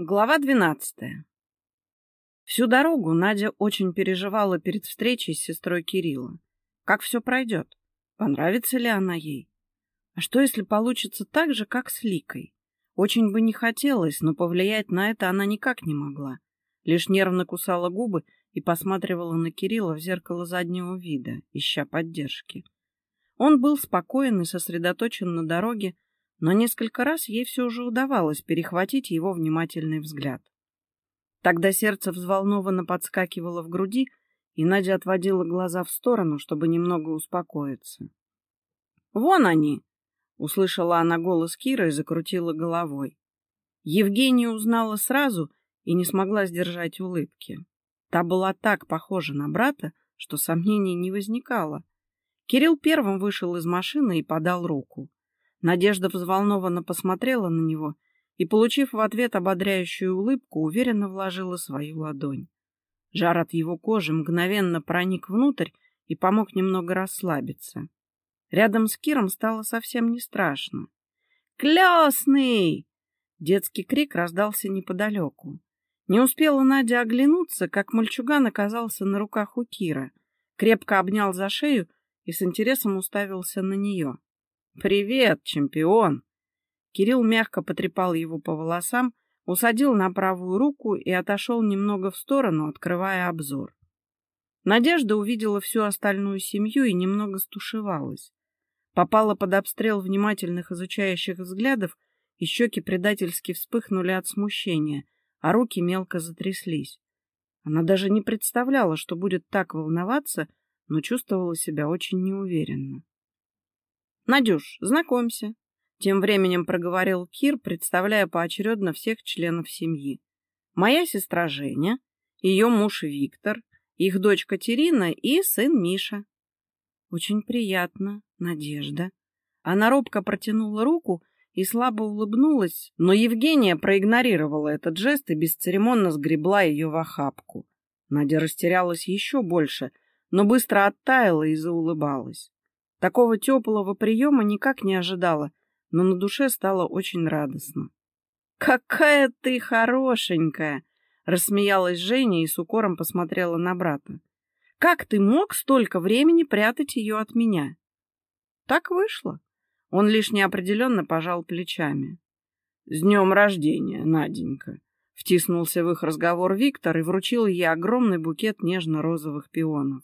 Глава двенадцатая. Всю дорогу Надя очень переживала перед встречей с сестрой Кирилла. Как все пройдет? Понравится ли она ей? А что, если получится так же, как с Ликой? Очень бы не хотелось, но повлиять на это она никак не могла. Лишь нервно кусала губы и посматривала на Кирилла в зеркало заднего вида, ища поддержки. Он был спокоен и сосредоточен на дороге, но несколько раз ей все же удавалось перехватить его внимательный взгляд. Тогда сердце взволнованно подскакивало в груди, и Надя отводила глаза в сторону, чтобы немного успокоиться. «Вон они!» — услышала она голос Киры и закрутила головой. Евгения узнала сразу и не смогла сдержать улыбки. Та была так похожа на брата, что сомнений не возникало. Кирилл первым вышел из машины и подал руку. Надежда взволнованно посмотрела на него и, получив в ответ ободряющую улыбку, уверенно вложила свою ладонь. Жар от его кожи мгновенно проник внутрь и помог немного расслабиться. Рядом с Киром стало совсем не страшно. «Клёсный!» Детский крик раздался неподалеку. Не успела Надя оглянуться, как мальчуган оказался на руках у Кира, крепко обнял за шею и с интересом уставился на нее. «Привет, чемпион!» Кирилл мягко потрепал его по волосам, усадил на правую руку и отошел немного в сторону, открывая обзор. Надежда увидела всю остальную семью и немного стушевалась. Попала под обстрел внимательных изучающих взглядов, и щеки предательски вспыхнули от смущения, а руки мелко затряслись. Она даже не представляла, что будет так волноваться, но чувствовала себя очень неуверенно. «Надюш, знакомься», — тем временем проговорил Кир, представляя поочередно всех членов семьи. «Моя сестра Женя, ее муж Виктор, их дочь Катерина и сын Миша». «Очень приятно, Надежда». Она робко протянула руку и слабо улыбнулась, но Евгения проигнорировала этот жест и бесцеремонно сгребла ее в охапку. Надя растерялась еще больше, но быстро оттаяла и заулыбалась. Такого теплого приема никак не ожидала, но на душе стало очень радостно. «Какая ты хорошенькая!» — рассмеялась Женя и с укором посмотрела на брата. «Как ты мог столько времени прятать ее от меня?» «Так вышло». Он лишь неопределенно пожал плечами. «С днем рождения, Наденька!» Втиснулся в их разговор Виктор и вручил ей огромный букет нежно-розовых пионов.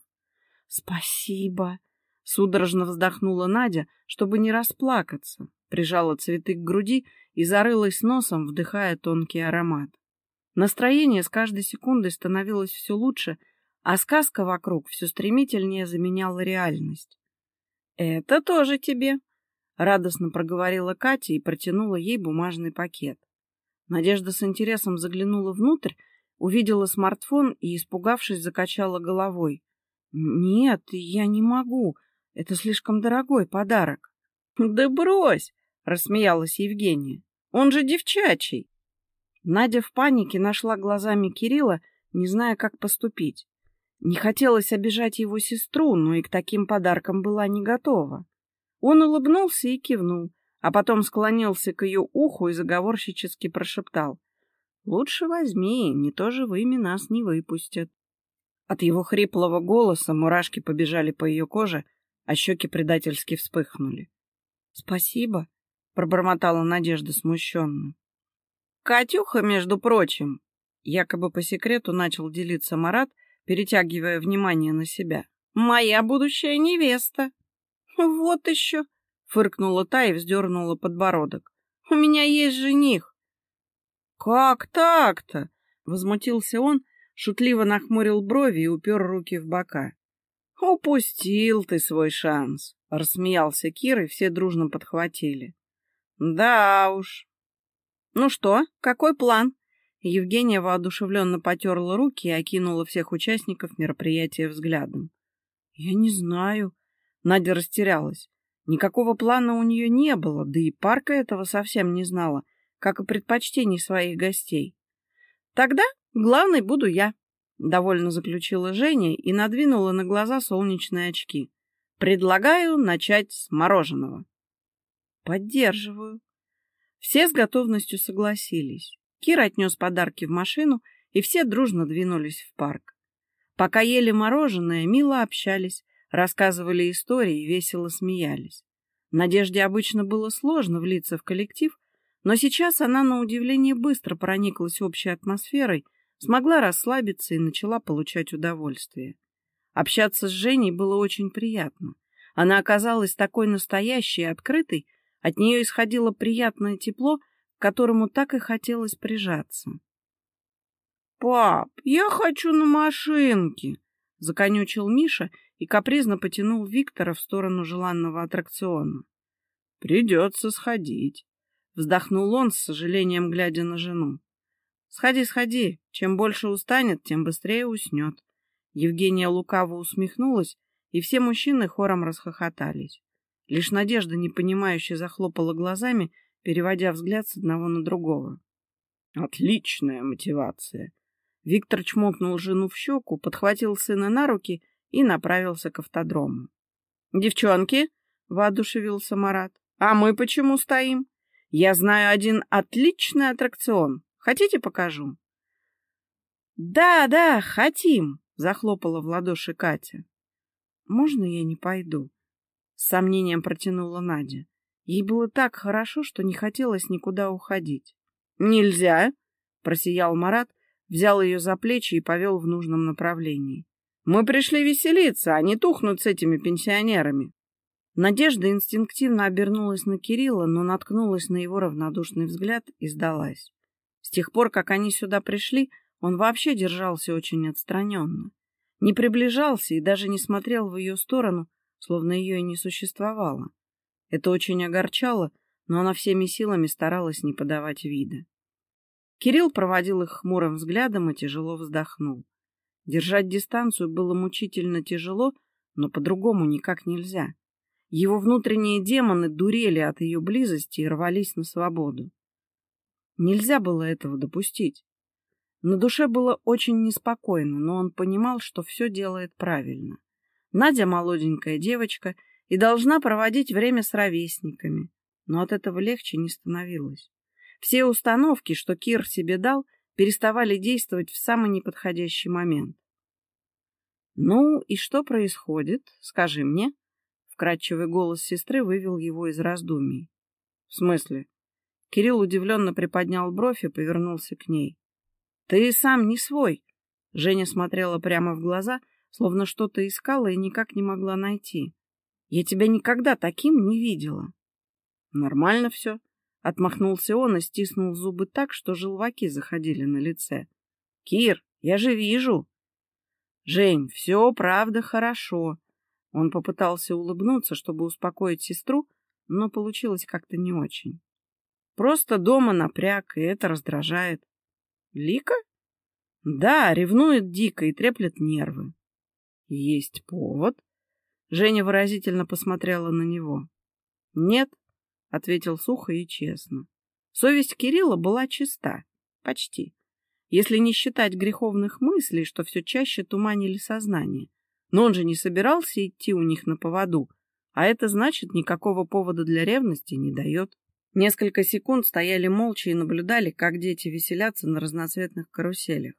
«Спасибо!» Судорожно вздохнула Надя, чтобы не расплакаться, прижала цветы к груди и зарылась носом, вдыхая тонкий аромат. Настроение с каждой секундой становилось все лучше, а сказка вокруг все стремительнее заменяла реальность. «Это тоже тебе!» — радостно проговорила Катя и протянула ей бумажный пакет. Надежда с интересом заглянула внутрь, увидела смартфон и, испугавшись, закачала головой. «Нет, я не могу. Это слишком дорогой подарок. — Да брось! — рассмеялась Евгения. — Он же девчачий. Надя в панике нашла глазами Кирилла, не зная, как поступить. Не хотелось обижать его сестру, но и к таким подаркам была не готова. Он улыбнулся и кивнул, а потом склонился к ее уху и заговорщически прошептал. — Лучше возьми, не то живыми нас не выпустят. От его хриплого голоса мурашки побежали по ее коже, а щеки предательски вспыхнули. — Спасибо, — пробормотала Надежда смущенно. — Катюха, между прочим, якобы по секрету начал делиться Марат, перетягивая внимание на себя. — Моя будущая невеста. — Вот еще, — фыркнула та и вздернула подбородок. — У меня есть жених. — Как так-то? — возмутился он, шутливо нахмурил брови и упер руки в бока. «Упустил ты свой шанс», — рассмеялся Кир, и все дружно подхватили. «Да уж». «Ну что, какой план?» Евгения воодушевленно потерла руки и окинула всех участников мероприятия взглядом. «Я не знаю». Надя растерялась. Никакого плана у нее не было, да и парка этого совсем не знала, как и предпочтений своих гостей. «Тогда главной буду я», — довольно заключила Женя и надвинула на глаза солнечные очки. «Предлагаю начать с мороженого». «Поддерживаю». Все с готовностью согласились. Кир отнес подарки в машину, и все дружно двинулись в парк. Пока ели мороженое, мило общались, рассказывали истории и весело смеялись. Надежде обычно было сложно влиться в коллектив, но сейчас она, на удивление, быстро прониклась общей атмосферой, смогла расслабиться и начала получать удовольствие. Общаться с Женей было очень приятно. Она оказалась такой настоящей и открытой, от нее исходило приятное тепло, к которому так и хотелось прижаться. «Пап, я хочу на машинке!» — законючил Миша и капризно потянул Виктора в сторону желанного аттракциона. «Придется сходить», — вздохнул он, с сожалением глядя на жену. «Сходи, сходи. Чем больше устанет, тем быстрее уснет». Евгения лукаво усмехнулась, и все мужчины хором расхохотались. Лишь Надежда, непонимающе, захлопала глазами, переводя взгляд с одного на другого. «Отличная мотивация!» Виктор чмокнул жену в щеку, подхватил сына на руки и направился к автодрому. «Девчонки!» — воодушевился Марат. «А мы почему стоим? Я знаю один отличный аттракцион. Хотите, покажу?» «Да, да, хотим!» — захлопала в ладоши Катя. «Можно я не пойду?» — с сомнением протянула Надя. Ей было так хорошо, что не хотелось никуда уходить. «Нельзя!» — просиял Марат, взял ее за плечи и повел в нужном направлении. «Мы пришли веселиться, а не тухнуть с этими пенсионерами». Надежда инстинктивно обернулась на Кирилла, но наткнулась на его равнодушный взгляд и сдалась. С тех пор, как они сюда пришли, он вообще держался очень отстраненно. Не приближался и даже не смотрел в ее сторону, словно ее и не существовало. Это очень огорчало, но она всеми силами старалась не подавать вида. Кирилл проводил их хмурым взглядом и тяжело вздохнул. Держать дистанцию было мучительно тяжело, но по-другому никак нельзя. Его внутренние демоны дурели от ее близости и рвались на свободу. Нельзя было этого допустить. На душе было очень неспокойно, но он понимал, что все делает правильно. Надя молоденькая девочка и должна проводить время с ровесниками, но от этого легче не становилось. Все установки, что Кир себе дал, переставали действовать в самый неподходящий момент. «Ну и что происходит? Скажи мне». Вкрадчивый голос сестры вывел его из раздумий. «В смысле?» Кирилл удивленно приподнял бровь и повернулся к ней. «Ты сам не свой!» Женя смотрела прямо в глаза, словно что-то искала и никак не могла найти. «Я тебя никогда таким не видела». «Нормально все», Отмахнулся он и стиснул зубы так, что желваки заходили на лице. — Кир, я же вижу. — Жень, все правда хорошо. Он попытался улыбнуться, чтобы успокоить сестру, но получилось как-то не очень. Просто дома напряг, и это раздражает. — Лика? — Да, ревнует дико и треплет нервы. — Есть повод. Женя выразительно посмотрела на него. — Нет, ответил сухо и честно. Совесть Кирилла была чиста. Почти. Если не считать греховных мыслей, что все чаще туманили сознание. Но он же не собирался идти у них на поводу, а это значит, никакого повода для ревности не дает. Несколько секунд стояли молча и наблюдали, как дети веселятся на разноцветных каруселях.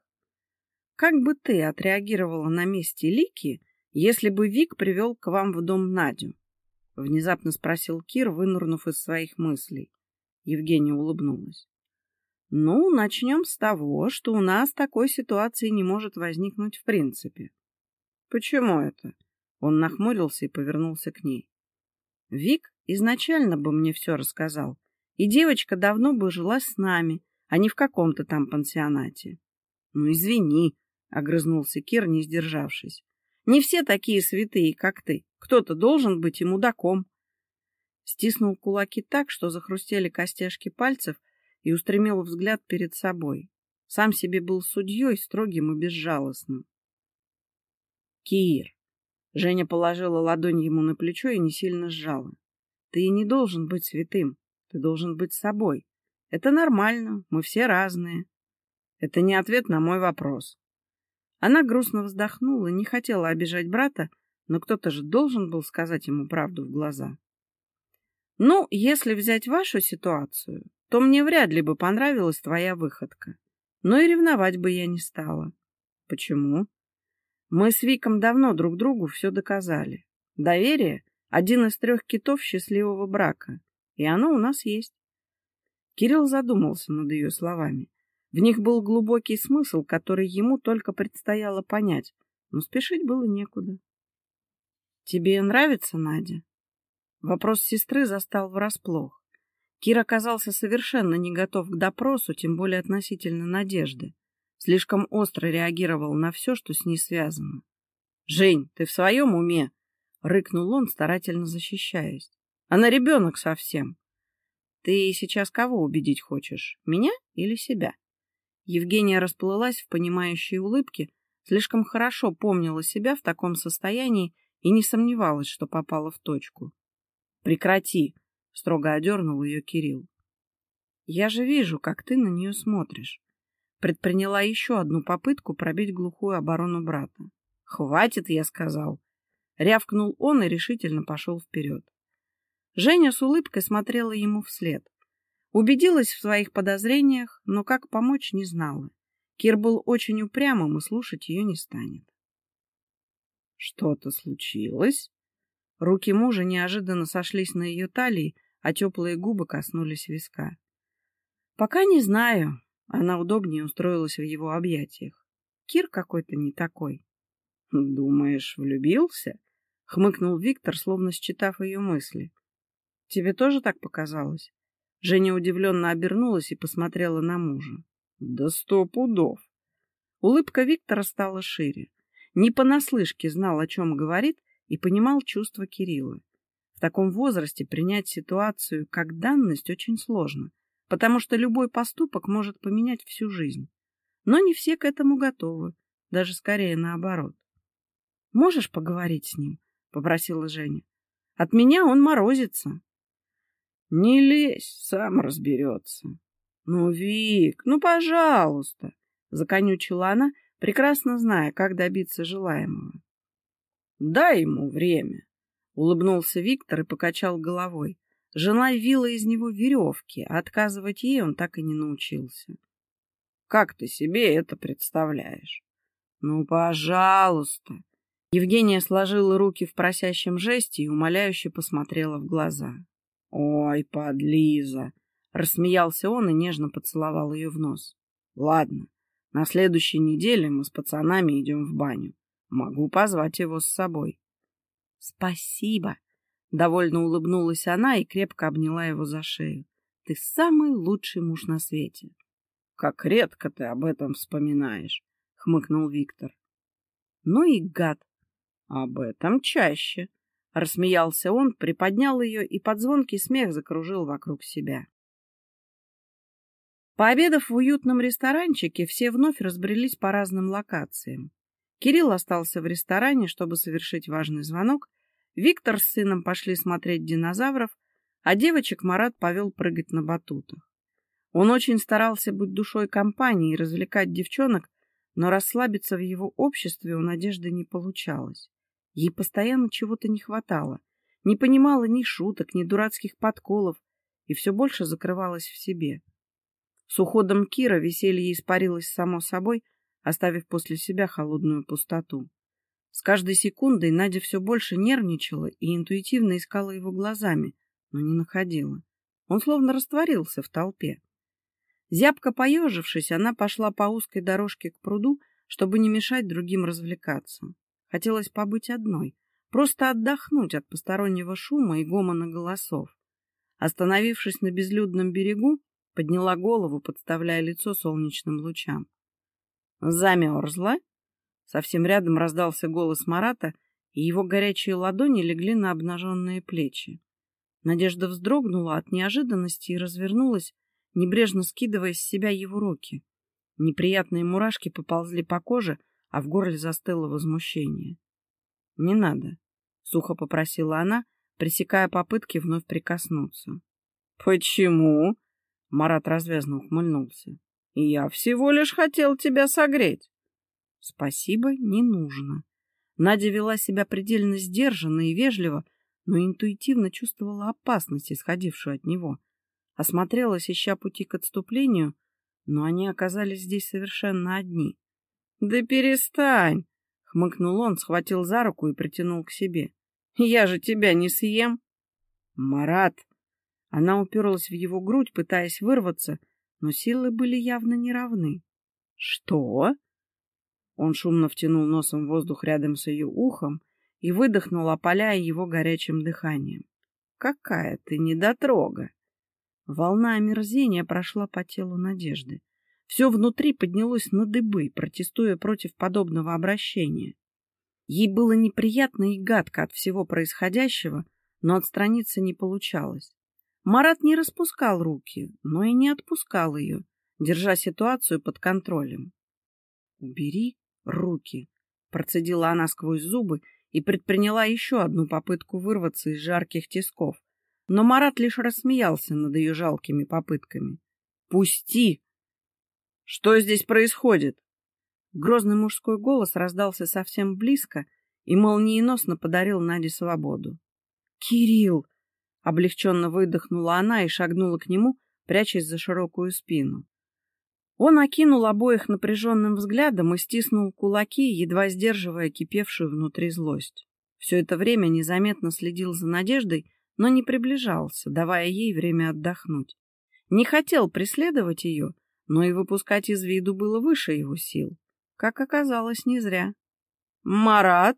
Как бы ты отреагировала на месте Лики, если бы Вик привел к вам в дом Надю? — внезапно спросил Кир, вынурнув из своих мыслей. Евгения улыбнулась. «Ну, начнем с того, что у нас такой ситуации не может возникнуть в принципе». «Почему это?» Он нахмурился и повернулся к ней. «Вик изначально бы мне все рассказал, и девочка давно бы жила с нами, а не в каком-то там пансионате». «Ну, извини», — огрызнулся Кир, не сдержавшись. «Не все такие святые, как ты. Кто-то должен быть и мудаком. Стиснул кулаки так, что захрустели костяшки пальцев, и устремил взгляд перед собой. Сам себе был судьей, строгим и безжалостным. «Кир!» Женя положила ладонь ему на плечо и не сильно сжала. «Ты не должен быть святым. Ты должен быть собой. Это нормально, мы все разные. Это не ответ на мой вопрос». Она грустно вздохнула, не хотела обижать брата, но кто-то же должен был сказать ему правду в глаза. Ну, если взять вашу ситуацию, то мне вряд ли бы понравилась твоя выходка. Но и ревновать бы я не стала. Почему? Мы с Виком давно друг другу все доказали. Доверие — один из трех китов счастливого брака, и оно у нас есть. Кирилл задумался над ее словами. В них был глубокий смысл, который ему только предстояло понять, но спешить было некуда. «Тебе нравится, Надя?» Вопрос сестры застал врасплох. Кир оказался совершенно не готов к допросу, тем более относительно надежды. Слишком остро реагировал на все, что с ней связано. «Жень, ты в своем уме?» — рыкнул он, старательно защищаясь. «Она ребенок совсем. Ты сейчас кого убедить хочешь, меня или себя?» Евгения расплылась в понимающей улыбке, слишком хорошо помнила себя в таком состоянии и не сомневалась, что попала в точку. «Прекрати!» — строго одернул ее Кирилл. «Я же вижу, как ты на нее смотришь предприняла еще одну попытку пробить глухую оборону брата. «Хватит!» — я сказал. Рявкнул он и решительно пошел вперед. Женя с улыбкой смотрела ему вслед. Убедилась в своих подозрениях, но как помочь не знала. Кир был очень упрямым и слушать ее не станет. «Что-то случилось?» Руки мужа неожиданно сошлись на ее талии, а теплые губы коснулись виска. «Пока не знаю», она удобнее устроилась в его объятиях. Кир какой-то не такой. «Думаешь, влюбился?» — хмыкнул Виктор, словно считав ее мысли. «Тебе тоже так показалось?» Женя удивленно обернулась и посмотрела на мужа. «Да сто пудов!» Улыбка Виктора стала шире. Не понаслышке знал, о чем говорит, и понимал чувства Кирилла. В таком возрасте принять ситуацию как данность очень сложно — потому что любой поступок может поменять всю жизнь. Но не все к этому готовы, даже скорее наоборот. «Можешь поговорить с ним?» — попросила Женя. «От меня он морозится». «Не лезь, сам разберется». «Ну, Вик, ну, пожалуйста!» — законючила она, прекрасно зная, как добиться желаемого. «Дай ему время», — улыбнулся Виктор и покачал головой. Жена вила из него веревки, а отказывать ей он так и не научился. Как ты себе это представляешь? Ну, пожалуйста. Евгения сложила руки в просящем жесте и умоляюще посмотрела в глаза. Ой, подлиза! Рассмеялся он и нежно поцеловал ее в нос. Ладно, на следующей неделе мы с пацанами идем в баню. Могу позвать его с собой. Спасибо, Довольно улыбнулась она и крепко обняла его за шею. Ты самый лучший муж на свете. Как редко ты об этом вспоминаешь, хмыкнул Виктор. Ну и гад. Об этом чаще. Рассмеялся он, приподнял ее и под звонкий смех закружил вокруг себя. Пообедав в уютном ресторанчике, все вновь разбрелись по разным локациям. Кирилл остался в ресторане, чтобы совершить важный звонок, Виктор с сыном пошли смотреть динозавров, а девочек Марат повел прыгать на батутах. Он очень старался быть душой компании и развлекать девчонок, но расслабиться в его обществе у Надежды не получалось. Ей постоянно чего-то не хватало, не понимала ни шуток, ни дурацких подколов, и все больше закрывалась в себе. С уходом Кира веселье испарилось само собой, оставив после себя холодную пустоту. С каждой секундой Надя все больше нервничала и интуитивно искала его глазами, но не находила. Он словно растворился в толпе. Зябко поежившись, она пошла по узкой дорожке к пруду, чтобы не мешать другим развлекаться. Хотелось побыть одной, просто отдохнуть от постороннего шума и гомона голосов. Остановившись на безлюдном берегу, подняла голову, подставляя лицо солнечным лучам. «Замерзла?» Совсем рядом раздался голос Марата, и его горячие ладони легли на обнаженные плечи. Надежда вздрогнула от неожиданности и развернулась, небрежно скидывая с себя его руки. Неприятные мурашки поползли по коже, а в горле застыло возмущение. — Не надо, — сухо попросила она, пресекая попытки вновь прикоснуться. — Почему? — Марат развязно ухмыльнулся. — Я всего лишь хотел тебя согреть. Спасибо, не нужно. Надя вела себя предельно сдержанно и вежливо, но интуитивно чувствовала опасность, исходившую от него. осмотрелась, ища пути к отступлению, но они оказались здесь совершенно одни. — Да перестань! — хмыкнул он, схватил за руку и притянул к себе. — Я же тебя не съем! — Марат! Она уперлась в его грудь, пытаясь вырваться, но силы были явно неравны. — Что? Он шумно втянул носом воздух рядом с ее ухом и выдохнул, опаляя его горячим дыханием. — Какая ты недотрога! Волна омерзения прошла по телу Надежды. Все внутри поднялось на дыбы, протестуя против подобного обращения. Ей было неприятно и гадко от всего происходящего, но отстраниться не получалось. Марат не распускал руки, но и не отпускал ее, держа ситуацию под контролем. «Убери руки», — процедила она сквозь зубы и предприняла еще одну попытку вырваться из жарких тисков, но Марат лишь рассмеялся над ее жалкими попытками. «Пусти!» «Что здесь происходит?» Грозный мужской голос раздался совсем близко и молниеносно подарил Наде свободу. «Кирилл!» — облегченно выдохнула она и шагнула к нему, прячась за широкую спину. Он окинул обоих напряженным взглядом и стиснул кулаки, едва сдерживая кипевшую внутри злость. Все это время незаметно следил за Надеждой, но не приближался, давая ей время отдохнуть. Не хотел преследовать ее, но и выпускать из виду было выше его сил. Как оказалось, не зря. «Марат!»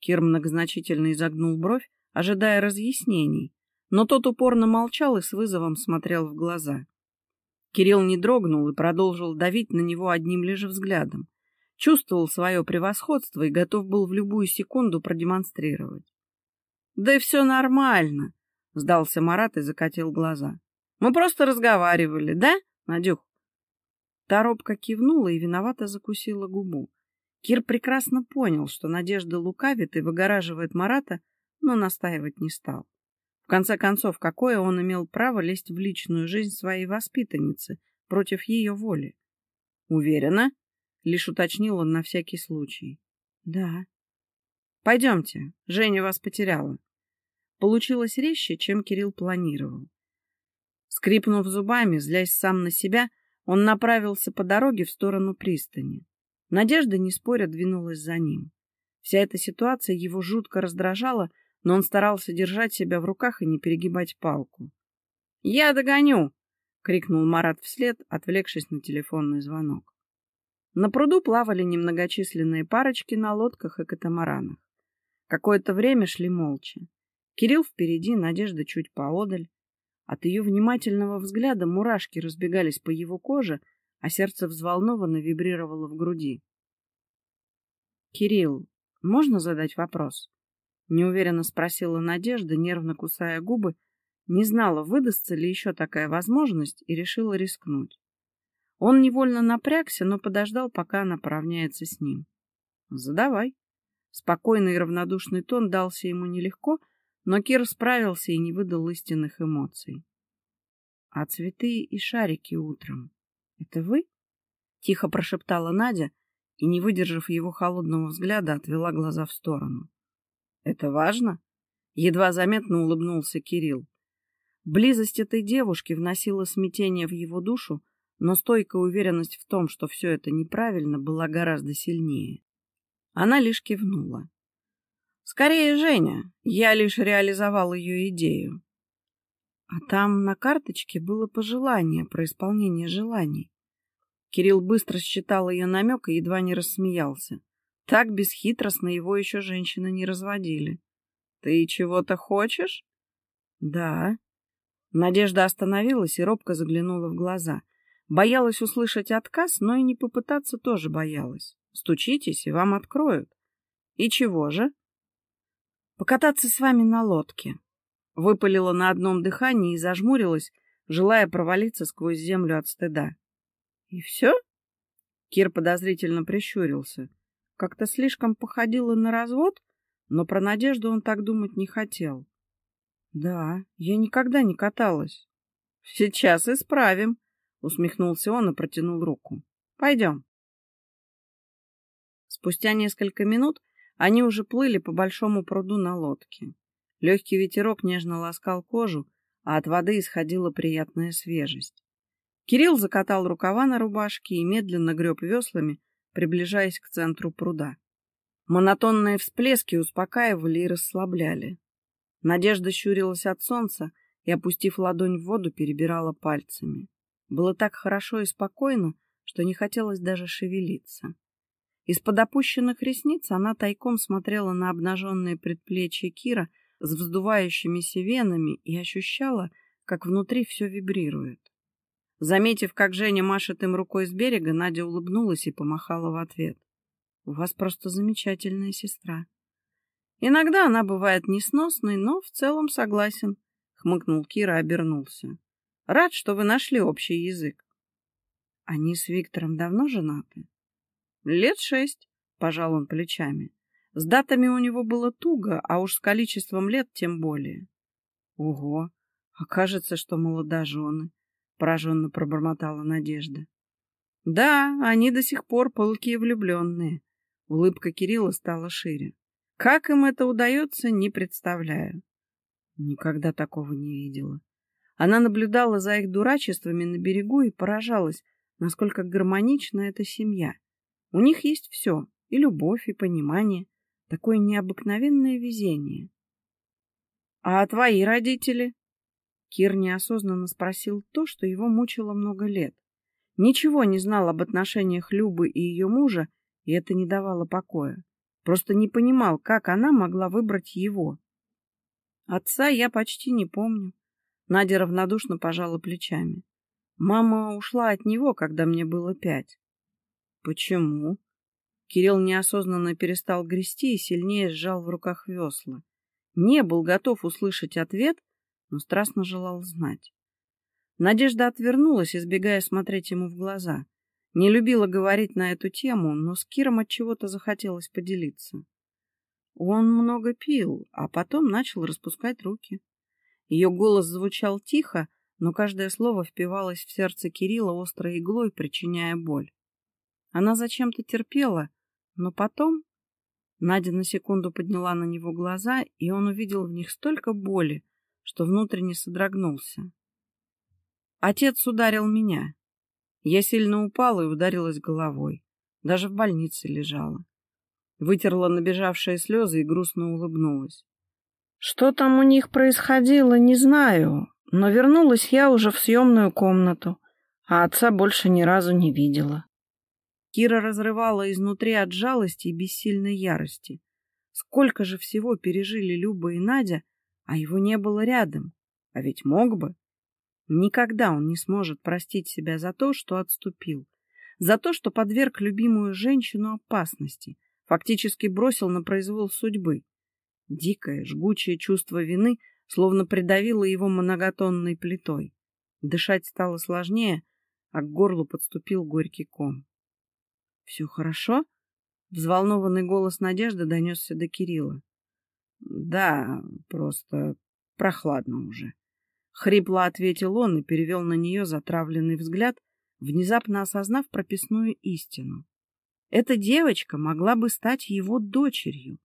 Кир многозначительно изогнул бровь, ожидая разъяснений, но тот упорно молчал и с вызовом смотрел в глаза. Кирилл не дрогнул и продолжил давить на него одним лишь взглядом. Чувствовал свое превосходство и готов был в любую секунду продемонстрировать. — Да и все нормально, — сдался Марат и закатил глаза. — Мы просто разговаривали, да, Надюх? Та робко кивнула и виновато закусила губу. Кир прекрасно понял, что Надежда лукавит и выгораживает Марата, но настаивать не стал. В конце концов, какое он имел право лезть в личную жизнь своей воспитанницы против ее воли? Уверена? Лишь уточнил он на всякий случай. Да. Пойдемте, Женя вас потеряла. Получилось резче, чем Кирилл планировал. Скрипнув зубами, злясь сам на себя, он направился по дороге в сторону пристани. Надежда, не споря, двинулась за ним. Вся эта ситуация его жутко раздражала, но он старался держать себя в руках и не перегибать палку. «Я догоню!» — крикнул Марат вслед, отвлекшись на телефонный звонок. На пруду плавали немногочисленные парочки на лодках и катамаранах. Какое-то время шли молча. Кирилл впереди, Надежда чуть поодаль. От ее внимательного взгляда мурашки разбегались по его коже, а сердце взволнованно вибрировало в груди. «Кирилл, можно задать вопрос?» Неуверенно спросила Надежда, нервно кусая губы, не знала, выдастся ли еще такая возможность, и решила рискнуть. Он невольно напрягся, но подождал, пока она поравняется с ним. «Задавай». Спокойный и равнодушный тон дался ему нелегко, но Кир справился и не выдал истинных эмоций. — А цветы и шарики утром — это вы? — тихо прошептала Надя и, не выдержав его холодного взгляда, отвела глаза в сторону. — Это важно? — едва заметно улыбнулся Кирилл. Близость этой девушки вносила смятение в его душу, но стойкая уверенность в том, что все это неправильно, была гораздо сильнее. Она лишь кивнула. «Скорее, Женя, я лишь реализовал ее идею». А там на карточке было пожелание про исполнение желаний. Кирилл быстро считал ее намек и едва не рассмеялся. Так бесхитростно его еще женщины не разводили. «Ты чего-то хочешь?» «Да». Надежда остановилась и робко заглянула в глаза. Боялась услышать отказ, но и не попытаться тоже боялась. Стучитесь, и вам откроют. И чего же? Покататься с вами на лодке. Выпалила на одном дыхании и зажмурилась, желая провалиться сквозь землю от стыда. И все? Кир подозрительно прищурился. Как-то слишком походило на развод, но про Надежду он так думать не хотел. Да, я никогда не каталась. Сейчас исправим, усмехнулся он и протянул руку. Пойдем. Спустя несколько минут они уже плыли по большому пруду на лодке. Легкий ветерок нежно ласкал кожу, а от воды исходила приятная свежесть. Кирилл закатал рукава на рубашке и медленно греб веслами, приближаясь к центру пруда. Монотонные всплески успокаивали и расслабляли. Надежда щурилась от солнца и, опустив ладонь в воду, перебирала пальцами. Было так хорошо и спокойно, что не хотелось даже шевелиться. Из-под опущенных ресниц она тайком смотрела на обнаженные предплечья Кира с вздувающимися венами и ощущала, как внутри все вибрирует. Заметив, как Женя машет им рукой с берега, Надя улыбнулась и помахала в ответ. — У вас просто замечательная сестра. Иногда она бывает несносной, но в целом согласен, — хмыкнул Кира обернулся. — Рад, что вы нашли общий язык. — Они с Виктором давно женаты? — Лет шесть, — пожал он плечами. С датами у него было туго, а уж с количеством лет тем более. — Ого, окажется, что молодожены пораженно пробормотала Надежда. Да, они до сих пор пылкие влюбленные. Улыбка Кирилла стала шире. Как им это удается, не представляю. Никогда такого не видела. Она наблюдала за их дурачествами на берегу и поражалась, насколько гармонична эта семья. У них есть все — и любовь, и понимание. Такое необыкновенное везение. — А твои родители? Кир неосознанно спросил то, что его мучило много лет. Ничего не знал об отношениях Любы и ее мужа, и это не давало покоя. Просто не понимал, как она могла выбрать его. Отца я почти не помню. Надя равнодушно пожала плечами. Мама ушла от него, когда мне было пять. Почему? Кирилл неосознанно перестал грести и сильнее сжал в руках весла. Не был готов услышать ответ, но страстно желал знать. Надежда отвернулась, избегая смотреть ему в глаза. Не любила говорить на эту тему, но с Киром от чего-то захотелось поделиться. Он много пил, а потом начал распускать руки. Ее голос звучал тихо, но каждое слово впивалось в сердце Кирилла острой иглой, причиняя боль. Она зачем-то терпела, но потом... Надя на секунду подняла на него глаза, и он увидел в них столько боли, что внутренне содрогнулся. Отец ударил меня. Я сильно упала и ударилась головой. Даже в больнице лежала. Вытерла набежавшие слезы и грустно улыбнулась. Что там у них происходило, не знаю, но вернулась я уже в съемную комнату, а отца больше ни разу не видела. Кира разрывала изнутри от жалости и бессильной ярости. Сколько же всего пережили Люба и Надя, а его не было рядом. А ведь мог бы. Никогда он не сможет простить себя за то, что отступил, за то, что подверг любимую женщину опасности, фактически бросил на произвол судьбы. Дикое, жгучее чувство вины словно придавило его многотонной плитой. Дышать стало сложнее, а к горлу подступил горький ком. — Все хорошо? — взволнованный голос Надежды донесся до Кирилла. Да, просто прохладно уже. Хрипло ответил он и перевел на нее затравленный взгляд, внезапно осознав прописную истину. Эта девочка могла бы стать его дочерью,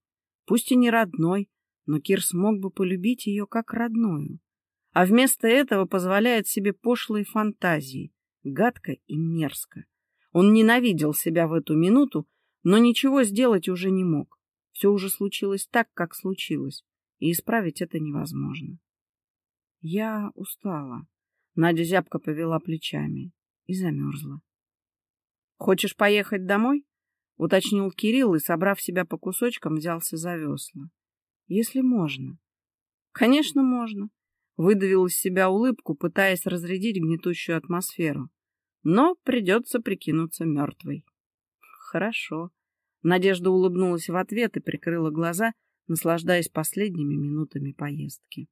пусть и не родной, но Кир смог бы полюбить ее как родную. А вместо этого позволяет себе пошлые фантазии, гадко и мерзко. Он ненавидел себя в эту минуту, но ничего сделать уже не мог. Все уже случилось так, как случилось, и исправить это невозможно. Я устала. Надя зябко повела плечами и замерзла. — Хочешь поехать домой? — уточнил Кирилл и, собрав себя по кусочкам, взялся за весла. — Если можно. — Конечно, можно. Выдавил из себя улыбку, пытаясь разрядить гнетущую атмосферу. Но придется прикинуться мертвой. — Хорошо. Надежда улыбнулась в ответ и прикрыла глаза, наслаждаясь последними минутами поездки.